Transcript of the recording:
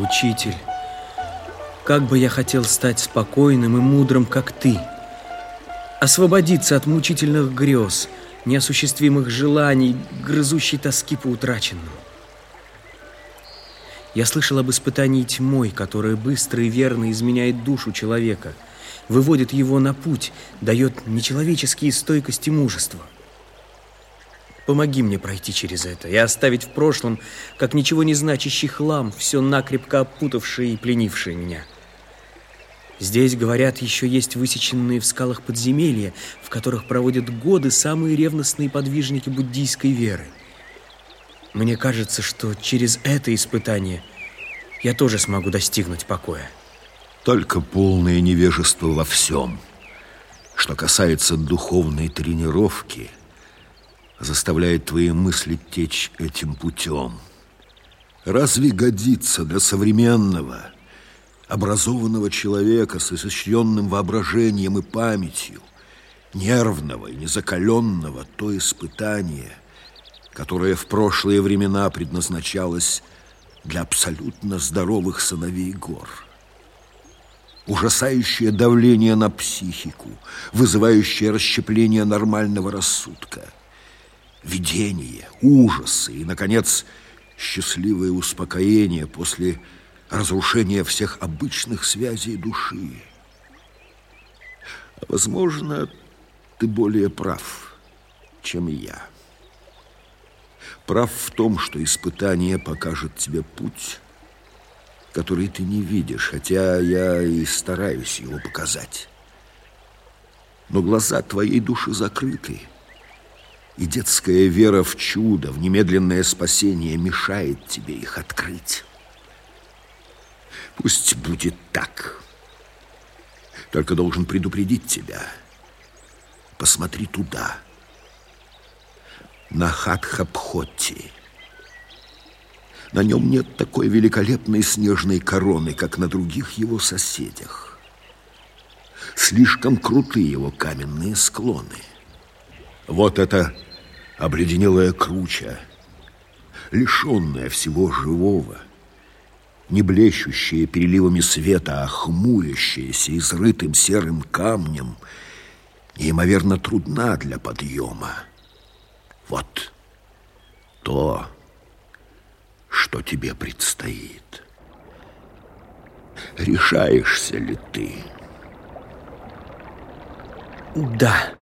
Учитель, как бы я хотел стать спокойным и мудрым, как ты. Освободиться от мучительных грез, неосуществимых желаний, грызущей тоски по утраченному. Я слышал об испытании тьмой, которая быстро и верно изменяет душу человека, выводит его на путь, дает нечеловеческие стойкость и мужество. Помоги мне пройти через это и оставить в прошлом, как ничего не значащий хлам, все накрепко опутавшее и пленившее меня. Здесь, говорят, еще есть высеченные в скалах подземелья, в которых проводят годы самые ревностные подвижники буддийской веры. Мне кажется, что через это испытание я тоже смогу достигнуть покоя. Только полное невежество во всем, что касается духовной тренировки, заставляет твои мысли течь этим путем. Разве годится для современного образованного человека с изощренным воображением и памятью, нервного и незакаленного, то испытание, которое в прошлые времена предназначалось для абсолютно здоровых сыновей гор. Ужасающее давление на психику, вызывающее расщепление нормального рассудка, видение, ужасы и, наконец, счастливое успокоение после разрушение всех обычных связей души. Возможно, ты более прав, чем я. Прав в том, что испытание покажет тебе путь, который ты не видишь, хотя я и стараюсь его показать. Но глаза твоей души закрыты, и детская вера в чудо, в немедленное спасение мешает тебе их открыть. Пусть будет так. Только должен предупредить тебя. Посмотри туда, на Хатхабхотти. На нем нет такой великолепной снежной короны, как на других его соседях. Слишком круты его каменные склоны. Вот это обледенелая круча, лишенная всего живого – не блещущая переливами света, а хмурящаяся изрытым серым камнем, неимоверно трудна для подъема. Вот то, что тебе предстоит. Решаешься ли ты? Да.